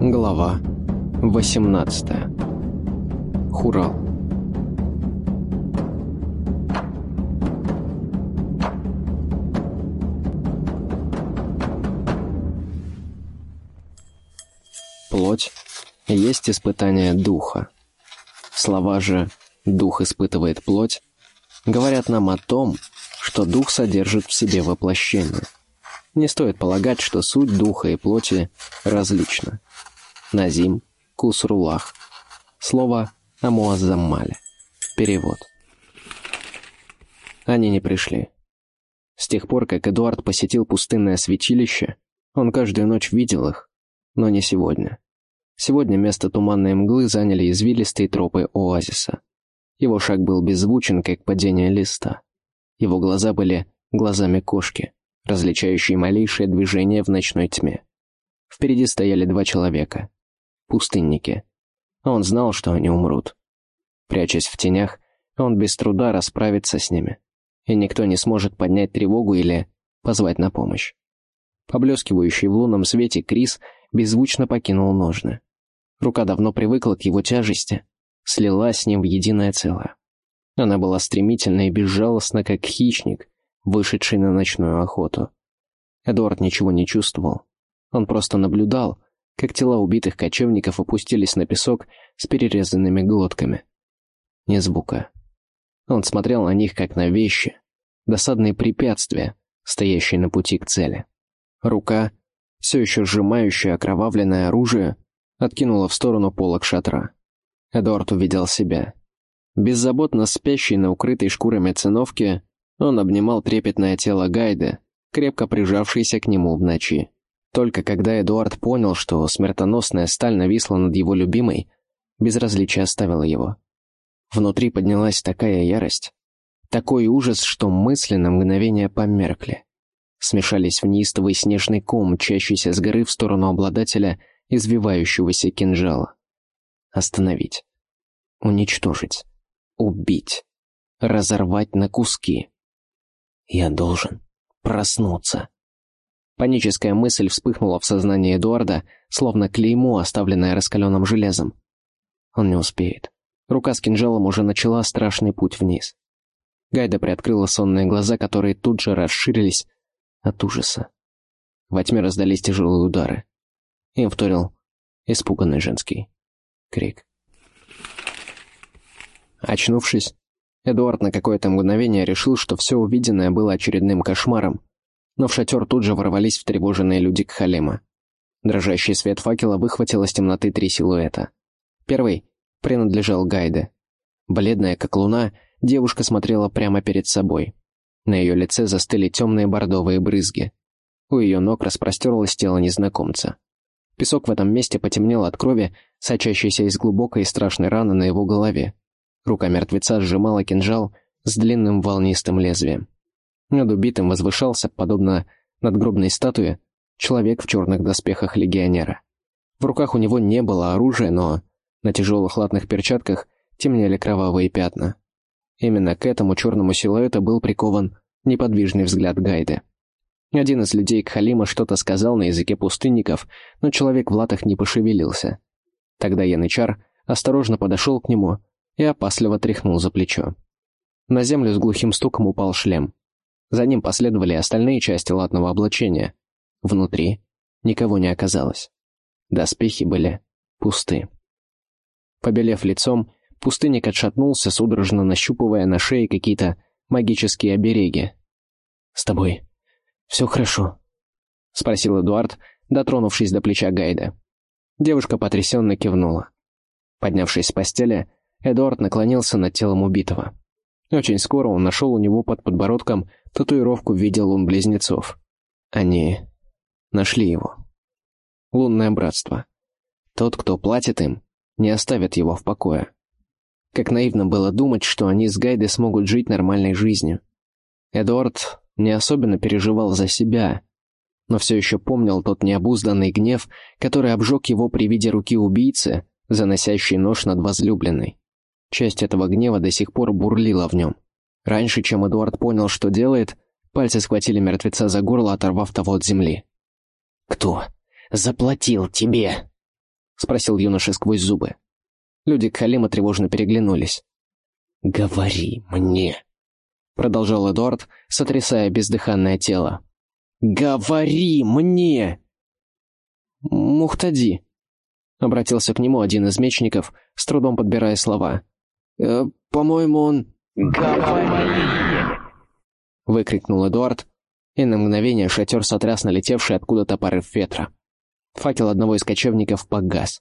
Глава 18. Хурал. Плоть есть испытание духа. Слова же «дух испытывает плоть» говорят нам о том, что дух содержит в себе воплощение. Не стоит полагать, что суть духа и плоти различна. Назим, Кусрулах. Слово Амуазаммале. Перевод. Они не пришли. С тех пор, как Эдуард посетил пустынное святилище, он каждую ночь видел их, но не сегодня. Сегодня место туманной мглы заняли извилистые тропы оазиса. Его шаг был беззвучен, как падение листа. Его глаза были глазами кошки, различающей малейшее движение в ночной тьме. Впереди стояли два человека пустынники. Он знал, что они умрут. Прячась в тенях, он без труда расправится с ними, и никто не сможет поднять тревогу или позвать на помощь. Поблескивающий в лунном свете Крис беззвучно покинул ножны. Рука давно привыкла к его тяжести, слилась с ним в единое целое. Она была стремительна и безжалостна, как хищник, вышедший на ночную охоту. Эдуард ничего не чувствовал. Он просто наблюдал, как тела убитых кочевников опустились на песок с перерезанными глотками. Ни звука. Он смотрел на них, как на вещи, досадные препятствия, стоящие на пути к цели. Рука, все еще сжимающая окровавленное оружие, откинула в сторону полок шатра. Эдуард увидел себя. Беззаботно спящий на укрытой шкурами циновке, он обнимал трепетное тело Гайда, крепко прижавшийся к нему в ночи. Только когда Эдуард понял, что смертоносная сталь нависла над его любимой, безразличие оставило его. Внутри поднялась такая ярость, такой ужас, что мысли на мгновение померкли. Смешались в неистовый снежный ком, мчащийся с горы в сторону обладателя извивающегося кинжала. Остановить. Уничтожить. Убить. Разорвать на куски. Я должен проснуться. Паническая мысль вспыхнула в сознании Эдуарда, словно клеймо, оставленное раскаленным железом. Он не успеет. Рука с кинжалом уже начала страшный путь вниз. Гайда приоткрыла сонные глаза, которые тут же расширились от ужаса. Во тьме раздались тяжелые удары. Им вторил испуганный женский крик. Очнувшись, Эдуард на какое-то мгновение решил, что все увиденное было очередным кошмаром, но в шатер тут же ворвались встревоженные люди Кхалема. Дрожащий свет факела выхватил из темноты три силуэта. Первый принадлежал Гайде. Бледная, как луна, девушка смотрела прямо перед собой. На ее лице застыли темные бордовые брызги. У ее ног распростерлось тело незнакомца. Песок в этом месте потемнел от крови, сочащейся из глубокой и страшной раны на его голове. Рука мертвеца сжимала кинжал с длинным волнистым лезвием. Над убитым возвышался, подобно надгробной статуе, человек в черных доспехах легионера. В руках у него не было оружия, но на тяжелых латных перчатках темнели кровавые пятна. Именно к этому черному силуэту был прикован неподвижный взгляд Гайды. Один из людей Кхалима что-то сказал на языке пустынников, но человек в латах не пошевелился. Тогда Янычар осторожно подошел к нему и опасливо тряхнул за плечо. На землю с глухим стуком упал шлем. За ним последовали остальные части латного облачения. Внутри никого не оказалось. Доспехи были пусты. Побелев лицом, пустынник отшатнулся, судорожно нащупывая на шее какие-то магические обереги. «С тобой все хорошо?» — спросил Эдуард, дотронувшись до плеча Гайда. Девушка потрясенно кивнула. Поднявшись с постели, Эдуард наклонился над телом убитого. Очень скоро он нашел у него под подбородком татуировку в виде лун-близнецов. Они нашли его. Лунное братство. Тот, кто платит им, не оставит его в покое. Как наивно было думать, что они с Гайдой смогут жить нормальной жизнью. Эдуард не особенно переживал за себя, но все еще помнил тот необузданный гнев, который обжег его при виде руки убийцы, заносящей нож над возлюбленной. Часть этого гнева до сих пор бурлила в нем. Раньше, чем Эдуард понял, что делает, пальцы схватили мертвеца за горло, оторвав того от земли. «Кто заплатил тебе?» спросил юноша сквозь зубы. Люди Кхалима тревожно переглянулись. «Говори мне!» — продолжал Эдуард, сотрясая бездыханное тело. «Говори мне!» «Мухтади!» — обратился к нему один из мечников, с трудом подбирая слова. «Э, «По-моему, он...» «Говори!» — выкрикнул Эдуард, и на мгновение шатер сотряс налетевший откуда-то порыв ветра. Факел одного из кочевников погас.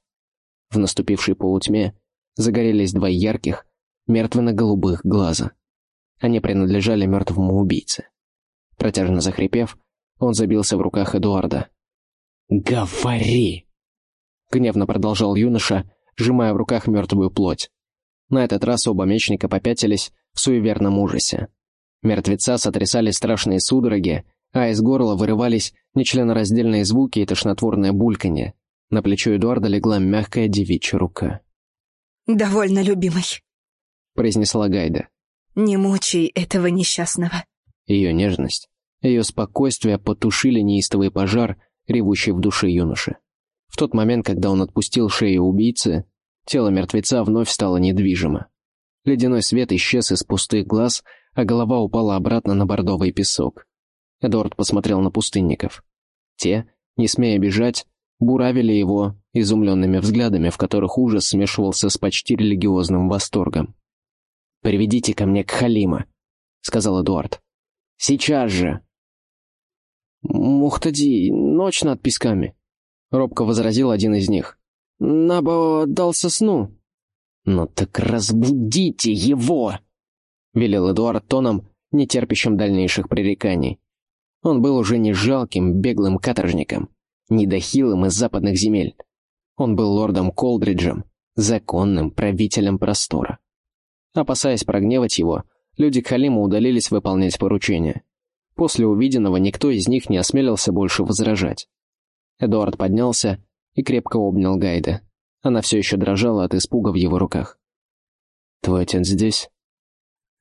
В наступившей полутьме загорелись два ярких, мертвенно-голубых глаза. Они принадлежали мертвому убийце. Протяжно захрипев, он забился в руках Эдуарда. «Говори!» Гневно продолжал юноша, сжимая в руках мертвую плоть. На этот раз оба мечника попятились в суеверном ужасе. Мертвеца сотрясали страшные судороги, а из горла вырывались нечленораздельные звуки и тошнотворное бульканье. На плечо Эдуарда легла мягкая девичья рука. «Довольно, любимый», — произнесла Гайда. «Не мучай этого несчастного». Ее нежность, ее спокойствие потушили неистовый пожар, ревущий в душе юноши. В тот момент, когда он отпустил шею убийцы, тело мертвеца вновь стало недвижимо. Ледяной свет исчез из пустых глаз, а голова упала обратно на бордовый песок. Эдуард посмотрел на пустынников. Те, не смея бежать, буравили его изумленными взглядами, в которых ужас смешивался с почти религиозным восторгом. «Приведите ко мне к Халима», — сказал Эдуард. «Сейчас же!» «Мухтади, ночь над песками», — робко возразил один из них. «Набо отдался сну». «Ну так разбудите его!» — велел Эдуард тоном, не терпящим дальнейших пререканий. Он был уже не жалким, беглым каторжником, недохилым из западных земель. Он был лордом Колдриджем, законным правителем простора. Опасаясь прогневать его, люди Халима удалились выполнять поручения. После увиденного никто из них не осмелился больше возражать. Эдуард поднялся и крепко обнял Гайда. Она все еще дрожала от испуга в его руках. «Твой отец здесь?»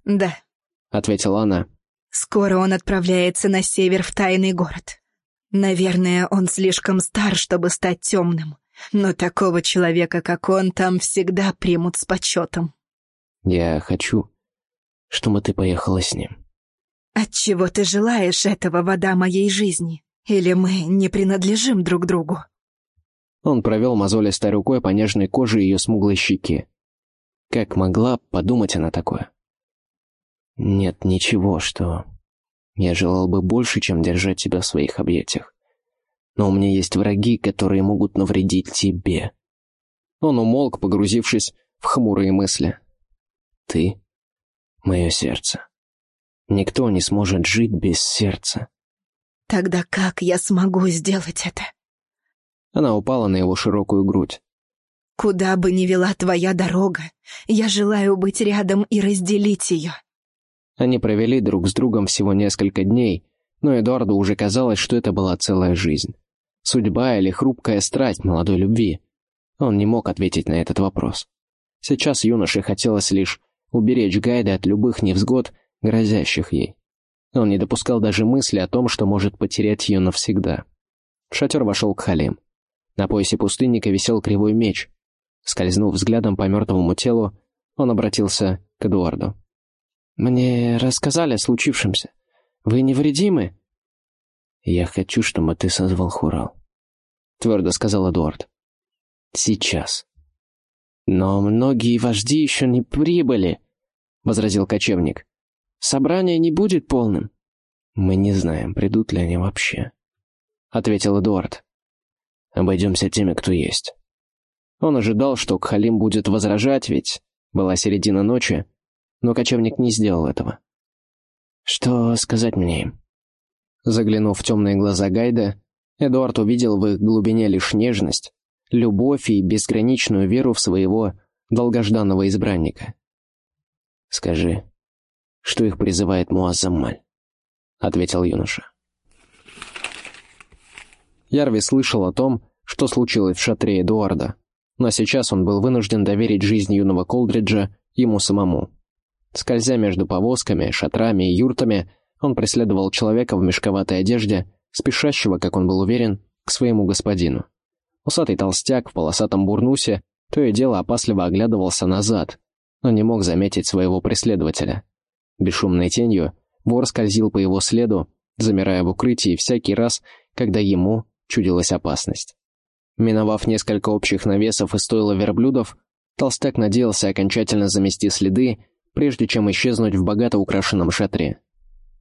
«Да», — ответила она. «Скоро он отправляется на север в тайный город. Наверное, он слишком стар, чтобы стать темным, но такого человека, как он, там всегда примут с почетом. Я хочу, чтобы ты поехала с ним. Отчего ты желаешь этого, вода моей жизни? Или мы не принадлежим друг другу? Он провел мозолистой рукой по нежной коже ее смуглой щеки. Как могла подумать она такое? Нет ничего, что я желал бы больше, чем держать тебя в своих объятиях. Но у меня есть враги, которые могут навредить тебе». Он умолк, погрузившись в хмурые мысли. «Ты — мое сердце. Никто не сможет жить без сердца». «Тогда как я смогу сделать это?» Она упала на его широкую грудь. «Куда бы ни вела твоя дорога, я желаю быть рядом и разделить ее. Они провели друг с другом всего несколько дней, но Эдуарду уже казалось, что это была целая жизнь. Судьба или хрупкая страсть молодой любви? Он не мог ответить на этот вопрос. Сейчас юноше хотелось лишь уберечь Гайда от любых невзгод, грозящих ей. Он не допускал даже мысли о том, что может потерять ее навсегда. В шатер вошел Кхалим. На поясе пустынника висел кривой меч. Скользнув взглядом по мертвому телу, он обратился к Эдуарду. «Мне рассказали о случившемся. Вы невредимы?» «Я хочу, чтобы ты созвал Хурал», — твердо сказал Эдуард. «Сейчас». «Но многие вожди еще не прибыли», — возразил кочевник. «Собрание не будет полным». «Мы не знаем, придут ли они вообще», — ответил Эдуард. «Обойдемся теми, кто есть». Он ожидал, что Кхалим будет возражать, ведь была середина ночи, но кочевник не сделал этого. «Что сказать мне им?» Заглянув в темные глаза Гайда, Эдуард увидел в их глубине лишь нежность, любовь и безграничную веру в своего долгожданного избранника. «Скажи, что их призывает Муаззамаль?» — ответил юноша. Ярви слышал о том, что случилось в шатре Эдуарда, но сейчас он был вынужден доверить жизнь юного Колдриджа ему самому. Скользя между повозками, шатрами и юртами, он преследовал человека в мешковатой одежде, спешащего, как он был уверен, к своему господину. Усатый толстяк в полосатом бурнусе то и дело опасливо оглядывался назад, но не мог заметить своего преследователя. Бесшумной тенью вор скользил по его следу, замирая в укрытии всякий раз, когда ему чудилась опасность. Миновав несколько общих навесов и стойла верблюдов, толстяк надеялся окончательно замести следы, прежде чем исчезнуть в богато украшенном шатре.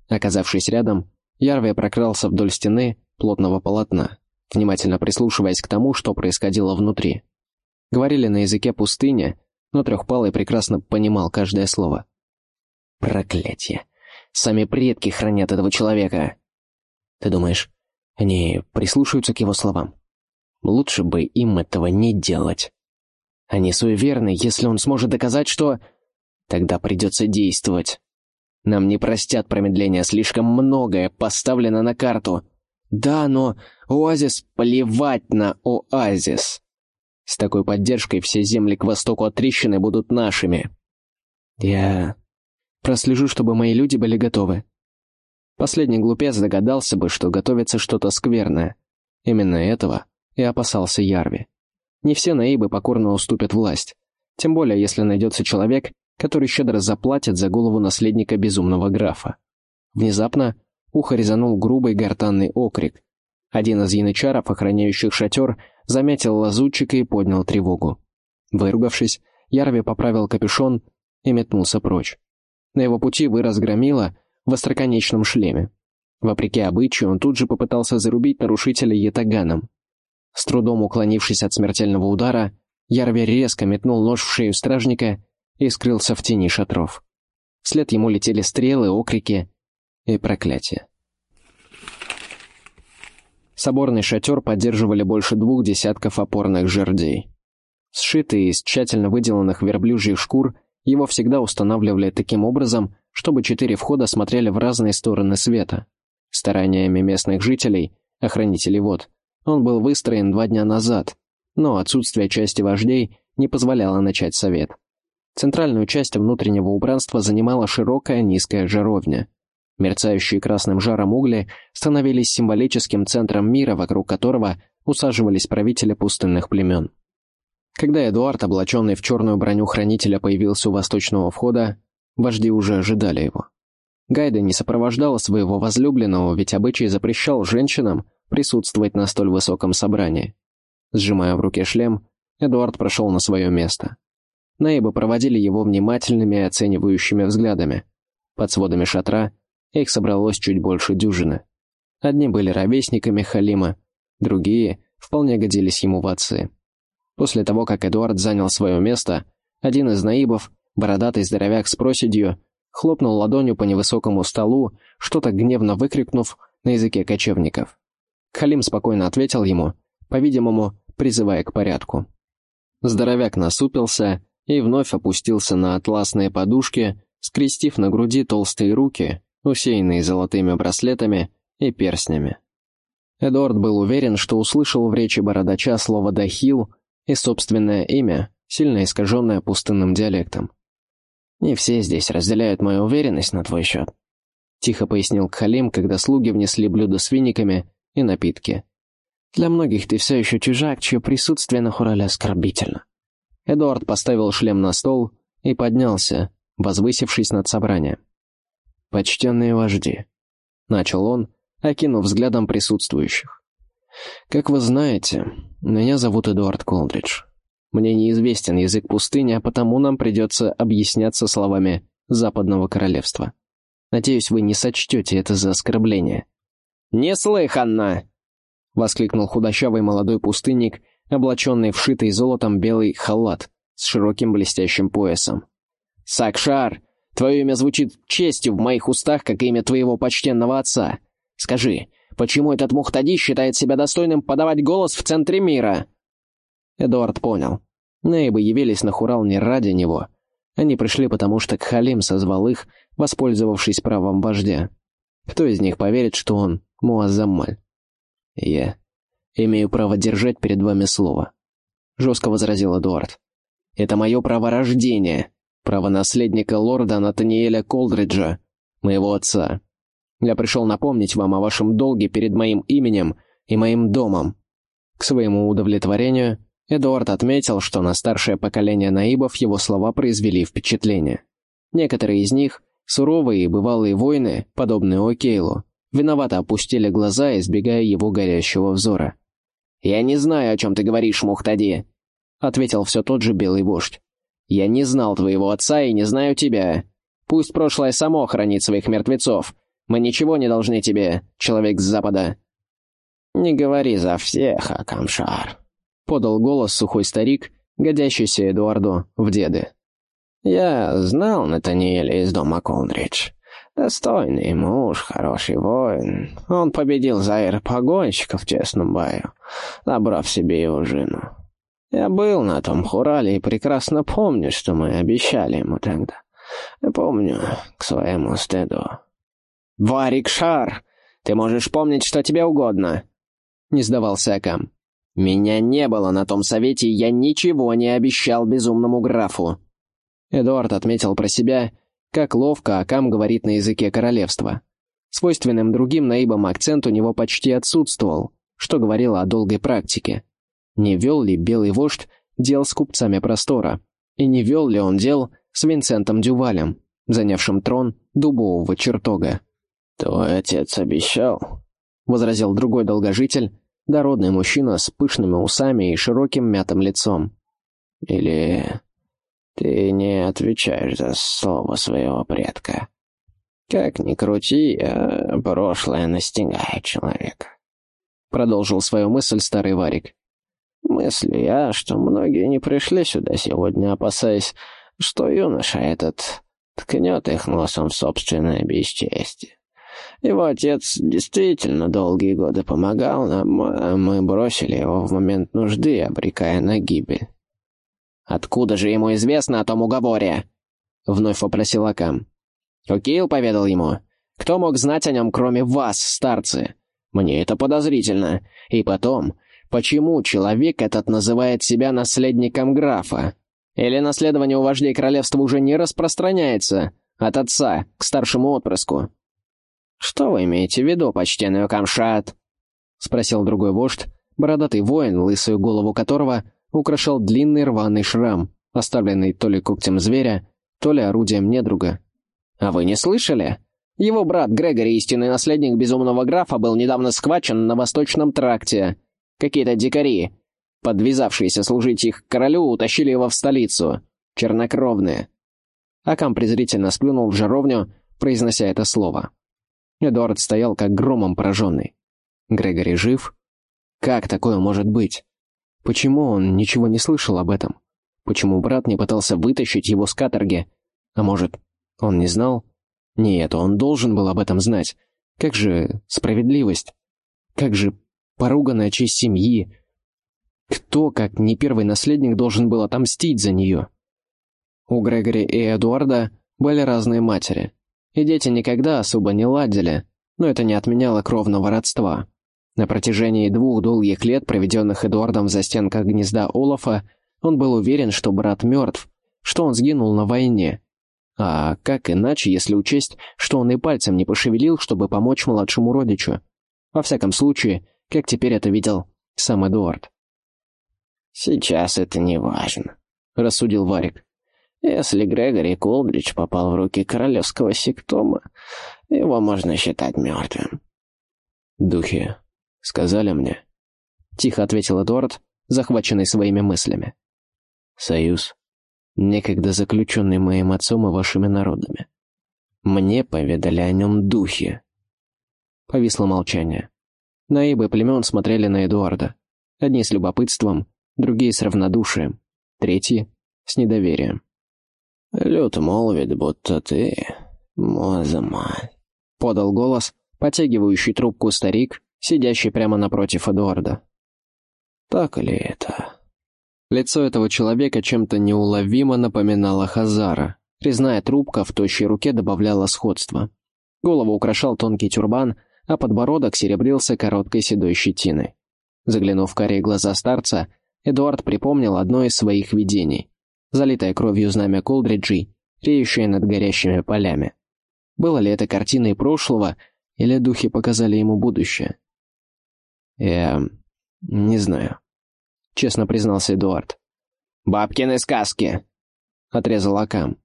Оказавшись рядом, Ярве прокрался вдоль стены плотного полотна, внимательно прислушиваясь к тому, что происходило внутри. Говорили на языке пустыни, но Трехпалый прекрасно понимал каждое слово. «Проклятье! Сами предки хранят этого человека!» «Ты думаешь, они прислушаются к его словам?» «Лучше бы им этого не делать. Они суеверны, если он сможет доказать, что...» «Тогда придется действовать. Нам не простят промедления, слишком многое поставлено на карту. Да, но оазис плевать на оазис!» С такой поддержкой все земли к востоку от трещины будут нашими. Я прослежу, чтобы мои люди были готовы. Последний глупец догадался бы, что готовится что-то скверное. Именно этого и опасался Ярви. Не все наибы покорно уступят власть. Тем более, если найдется человек, который щедро заплатит за голову наследника безумного графа. Внезапно ухо резанул грубый гортанный окрик. Один из янычаров, охраняющих шатер, заметил лазутчика и поднял тревогу. Выругавшись, Ярви поправил капюшон и метнулся прочь. На его пути вырос громила в остроконечном шлеме. Вопреки обычаю, он тут же попытался зарубить нарушителя ятаганом. С трудом уклонившись от смертельного удара, Ярви резко метнул нож в шею стражника и скрылся в тени шатров. Вслед ему летели стрелы, окрики и проклятия. Соборный шатер поддерживали больше двух десятков опорных жердей. Сшитые из тщательно выделанных верблюжьих шкур, его всегда устанавливали таким образом, чтобы четыре входа смотрели в разные стороны света. Стараниями местных жителей, охранителей вод, он был выстроен два дня назад, но отсутствие части вождей не позволяло начать совет. Центральную часть внутреннего убранства занимала широкая низкая жаровня. Мерцающие красным жаром угли становились символическим центром мира, вокруг которого усаживались правители пустынных племен. Когда Эдуард, облаченный в черную броню хранителя, появился у восточного входа, вожди уже ожидали его. Гайда не сопровождала своего возлюбленного, ведь обычай запрещал женщинам присутствовать на столь высоком собрании. Сжимая в руке шлем, Эдуард прошел на свое место. Наибы проводили его внимательными и оценивающими взглядами. Под сводами шатра их собралось чуть больше дюжины. Одни были ровесниками Халима, другие вполне годились ему в отцы. После того, как Эдуард занял свое место, один из наибов, бородатый здоровяк с проседью, хлопнул ладонью по невысокому столу, что-то гневно выкрикнув на языке кочевников. Халим спокойно ответил ему, по-видимому, призывая к порядку. Здоровяк насупился и вновь опустился на атласные подушки, скрестив на груди толстые руки, усеянные золотыми браслетами и перстнями. Эдуард был уверен, что услышал в речи бородача слово «дахил» и собственное имя, сильно искаженное пустынным диалектом. «Не все здесь разделяют мою уверенность на твой счет», — тихо пояснил Кхалим, когда слуги внесли блюда с виниками и напитки. «Для многих ты все еще чужак, чье присутствие на Хурале оскорбительно». Эдуард поставил шлем на стол и поднялся, возвысившись над собранием. «Почтенные вожди», — начал он, окинув взглядом присутствующих. «Как вы знаете, меня зовут Эдуард Колдридж. Мне неизвестен язык пустыни, а потому нам придется объясняться словами Западного Королевства. Надеюсь, вы не сочтете это за оскорбление». «Неслыханно!» — воскликнул худощавый молодой пустынник, облаченный в шитый золотом белый халат с широким блестящим поясом. «Сакшар, твое имя звучит честью в моих устах, как имя твоего почтенного отца. Скажи, почему этот Мухтади считает себя достойным подавать голос в центре мира?» Эдуард понял. Нейбы явились на Хурал не ради него. Они пришли потому, что Кхалим созвал их, воспользовавшись правом вождя. Кто из них поверит, что он Муаззамаль? Я имею право держать перед вами слово», — жестко возразил Эдуард. «Это мое право рождения, право наследника лорда Натаниэля Колдриджа, моего отца. Я пришел напомнить вам о вашем долге перед моим именем и моим домом. К своему удовлетворению, Эдуард отметил, что на старшее поколение наибов его слова произвели впечатление. Некоторые из них, суровые и бывалые воины, подобные Окейлу, виновато опустили глаза, избегая его горящего взора. «Я не знаю, о чем ты говоришь, Мухтади», — ответил все тот же белый вождь. «Я не знал твоего отца и не знаю тебя. Пусть прошлое само хранит своих мертвецов. Мы ничего не должны тебе, человек с запада». «Не говори за всех, Акамшар», — подал голос сухой старик, годящийся Эдуарду в деды. «Я знал Натаниэля из дома Колдридж. Достойный муж, хороший воин. Он победил Заира погонщика в честном бою, набрав себе его жену. Я был на том хурале и прекрасно помню, что мы обещали ему тогда. Помню к своему стыду. «Варик Шар, ты можешь помнить, что тебе угодно!» Не сдавался Акам. «Меня не было на том совете, я ничего не обещал безумному графу!» Эдуард отметил про себя — как ловко Акам говорит на языке королевства. Свойственным другим наибам акцент у него почти отсутствовал, что говорило о долгой практике. Не вел ли белый вождь дел с купцами простора? И не вел ли он дел с Винсентом Дювалем, занявшим трон дубового чертога? «Твой отец обещал», — возразил другой долгожитель, дородный мужчина с пышными усами и широким мятым лицом. «Или ты не отвечаешь за слово своего предка. Как ни крути, а прошлое настигает человека. Продолжил свою мысль старый Варик. Мыслю я, что многие не пришли сюда сегодня, опасаясь, что юноша этот ткнет их носом в собственное бесчестие. Его отец действительно долгие годы помогал нам, а мы бросили его в момент нужды, обрекая на гибель. «Откуда же ему известно о том уговоре?» — вновь попросил Акам. «Окейл поведал ему. Кто мог знать о нем, кроме вас, старцы? Мне это подозрительно. И потом, почему человек этот называет себя наследником графа? Или наследование у вождей королевства уже не распространяется от отца к старшему отпрыску?» «Что вы имеете в виду, почтенный Окамшат?» — спросил другой вождь, бородатый воин, лысую голову которого украшал длинный рваный шрам, оставленный то ли когтем зверя, то ли орудием недруга. «А вы не слышали? Его брат Грегори, истинный наследник безумного графа, был недавно схвачен на Восточном тракте. Какие-то дикари, подвязавшиеся служить их королю, утащили его в столицу. Чернокровные». Акам презрительно сплюнул в жаровню, произнося это слово. Эдуард стоял как громом пораженный. Грегори жив? Как такое может быть? Почему он ничего не слышал об этом? Почему брат не пытался вытащить его с каторги? А может, он не знал? Нет, он должен был об этом знать. Как же справедливость? Как же поруганная честь семьи? Кто, как не первый наследник, должен был отомстить за нее? У Грегори и Эдуарда были разные матери, и дети никогда особо не ладили, но это не отменяло кровного родства. На протяжении двух долгих лет, проведенных Эдуардом в застенках гнезда Олафа, он был уверен, что брат мертв, что он сгинул на войне. А как иначе, если учесть, что он и пальцем не пошевелил, чтобы помочь младшему родичу? Во всяком случае, как теперь это видел сам Эдуард. «Сейчас это не важно», — рассудил Варик. «Если Грегори Колдрич попал в руки королевского сектома, его можно считать мертвым». «Духи сказали мне», — тихо ответил Эдуард, захваченный своими мыслями. «Союз, некогда заключенный моим отцом и вашими народами. Мне поведали о нем духи». Повисло молчание. Наибы племен смотрели на Эдуарда. Одни с любопытством, другие с равнодушием, третьи — с недоверием. «Люд молвит, будто ты, Мозамаль», — подал голос, потягивающий трубку старик, сидящий прямо напротив Эдуарда. «Так ли это?» Лицо этого человека чем-то неуловимо напоминало Хазара. Резная трубка в тощей руке добавляла сходства. Голову украшал тонкий тюрбан, а подбородок серебрился короткой седой щетиной. Заглянув в карие глаза старца, Эдуард припомнил одно из своих видений. Залитое кровью знамя Колдриджей, реющее над горящими полями. Было ли это картиной прошлого, или духи показали ему будущее? «Я «Не знаю», — честно признался Эдуард. «Бабкины сказки», — отрезал Акам.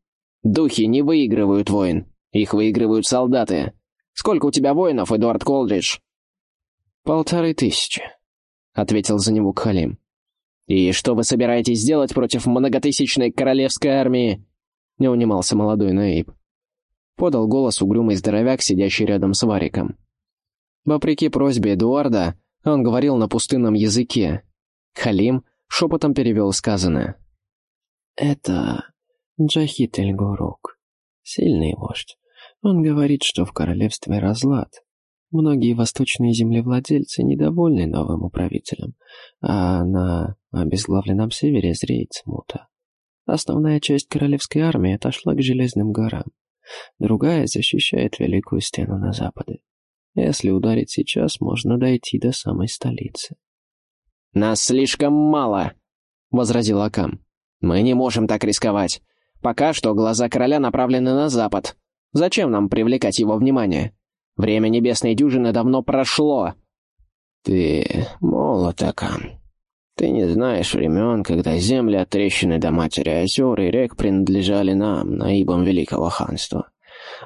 «Духи не выигрывают войн, их выигрывают солдаты. Сколько у тебя воинов, Эдуард Колдридж?» «Полторы тысячи», — ответил за него Кхалим. «И что вы собираетесь делать против многотысячной королевской армии?» — не унимался молодой Наиб. Подал голос угрюмый здоровяк, сидящий рядом с Вариком. Вопреки просьбе Эдуарда, он говорил на пустынном языке. Халим шепотом перевел сказанное. «Это Джахит Эльгурук, сильный вождь. Он говорит, что в королевстве разлад. Многие восточные землевладельцы недовольны новым управителем, а на обезглавленном севере зреет смута. Основная часть королевской армии отошла к Железным горам. Другая защищает Великую Стену на западе. Если ударить сейчас, можно дойти до самой столицы. «Нас слишком мало», — возразил Акам. «Мы не можем так рисковать. Пока что глаза короля направлены на запад. Зачем нам привлекать его внимание? Время небесной дюжины давно прошло». «Ты молод, Акам. Ты не знаешь времен, когда земли от трещины до матери озер и рек принадлежали нам, наибам Великого ханства.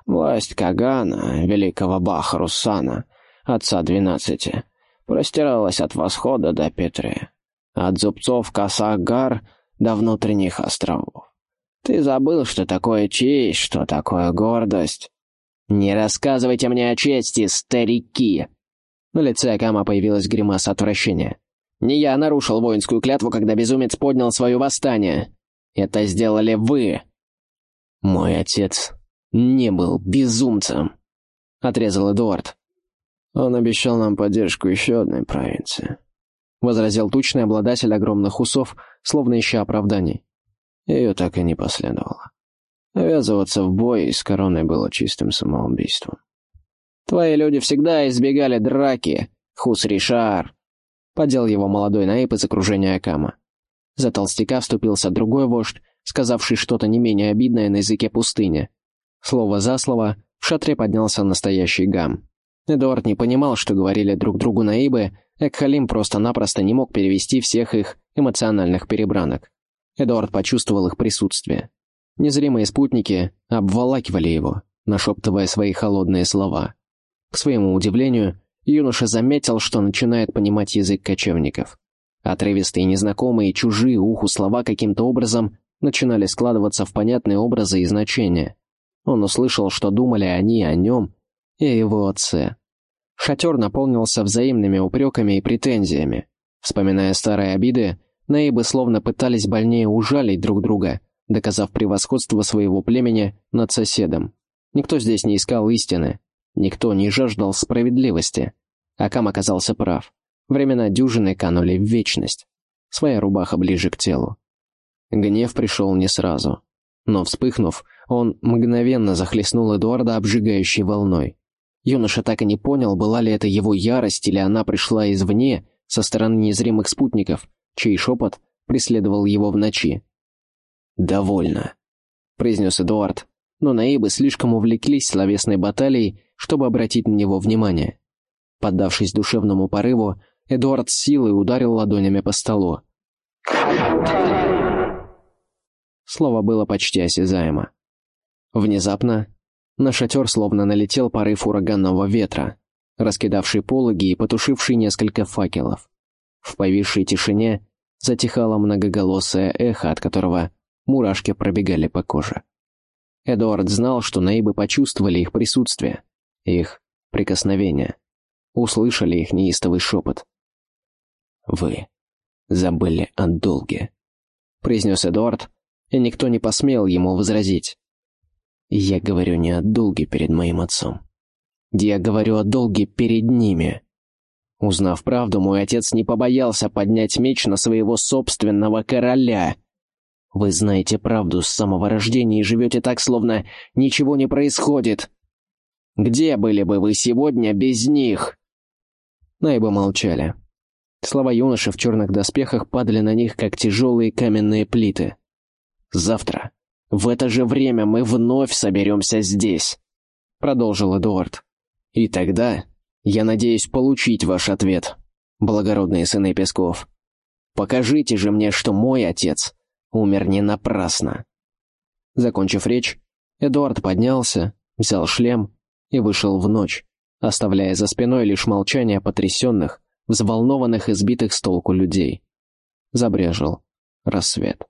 Власть Кагана, великого Бахарусана, отца двенадцати, простиралась от восхода до Петры, от зубцов Касагар до внутренних островов. Ты забыл, что такое честь, что такое гордость? Не рассказывайте мне о чести, старики!» На лице Акама появилась гримаса отвращения. «Не я нарушил воинскую клятву, когда безумец поднял свое восстание. Это сделали вы!» «Мой отец не был безумцем», — отрезал Эдуард. «Он обещал нам поддержку еще одной провинции», — возразил тучный обладатель огромных усов, словно ища оправданий. Ее так и не последовало. Ввязываться в бой с короной было чистым самоубийством. «Твои люди всегда избегали драки, Хус-Ришар», — подел его молодой наип из окружения Акама. За толстяка вступился другой вождь, сказавший что-то не менее обидное на языке пустыни. Слово за слово, в шатре поднялся настоящий гам. Эдуард не понимал, что говорили друг другу наибы, Экхалим просто-напросто не мог перевести всех их эмоциональных перебранок. Эдуард почувствовал их присутствие. Незримые спутники обволакивали его, нашептывая свои холодные слова. К своему удивлению, юноша заметил, что начинает понимать язык кочевников. Отрывистые, незнакомые, чужие уху слова каким-то образом начинали складываться в понятные образы и значения. Он услышал, что думали они о нем и его отце. Шатер наполнился взаимными упреками и претензиями. Вспоминая старые обиды, Наибы словно пытались больнее ужалить друг друга, доказав превосходство своего племени над соседом. Никто здесь не искал истины, никто не жаждал справедливости. Акам оказался прав. Времена дюжины канули в вечность. Своя рубаха ближе к телу. Гнев пришел не сразу. Но, вспыхнув, он мгновенно захлестнул Эдуарда обжигающей волной. Юноша так и не понял, была ли это его ярость или она пришла извне, со стороны незримых спутников, чей шепот преследовал его в ночи. «Довольно», — произнес Эдуард, но наибы слишком увлеклись словесной баталией, чтобы обратить на него внимание. Поддавшись душевному порыву, Эдуард с силой ударил ладонями по столу. Слово было почти осязаемо. Внезапно на шатер словно налетел порыв ураганного ветра, раскидавший пологи и потушивший несколько факелов. В повисшей тишине затихало многоголосое эхо, от которого мурашки пробегали по коже. Эдуард знал, что наибы почувствовали их присутствие, их прикосновение, услышали их неистовый шепот. «Вы забыли о долге», — произнес Эдуард, и никто не посмел ему возразить. «Я говорю не о долге перед моим отцом. Я говорю о долге перед ними». Узнав правду, мой отец не побоялся поднять меч на своего собственного короля. Вы знаете правду с самого рождения и живете так, словно ничего не происходит. Где были бы вы сегодня без них?» Найбы молчали. Слова юноши в черных доспехах падали на них, как тяжелые каменные плиты. «Завтра, в это же время мы вновь соберемся здесь», — продолжил Эдуард. «И тогда я надеюсь получить ваш ответ. благородные сыны Песков. Покажите же мне, что мой отец умер не напрасно». Закончив речь, Эдуард поднялся, взял шлем и вышел в ночь, оставляя за спиной лишь молчание потрясенных, взволнованных и сбитых с толку людей. Забрежил рассвет.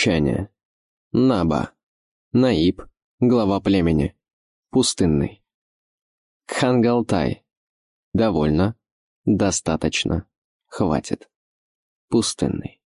Примечание. Наба. Наиб. Глава племени. Пустынный. Кхангалтай. Довольно. Достаточно. Хватит. Пустынный.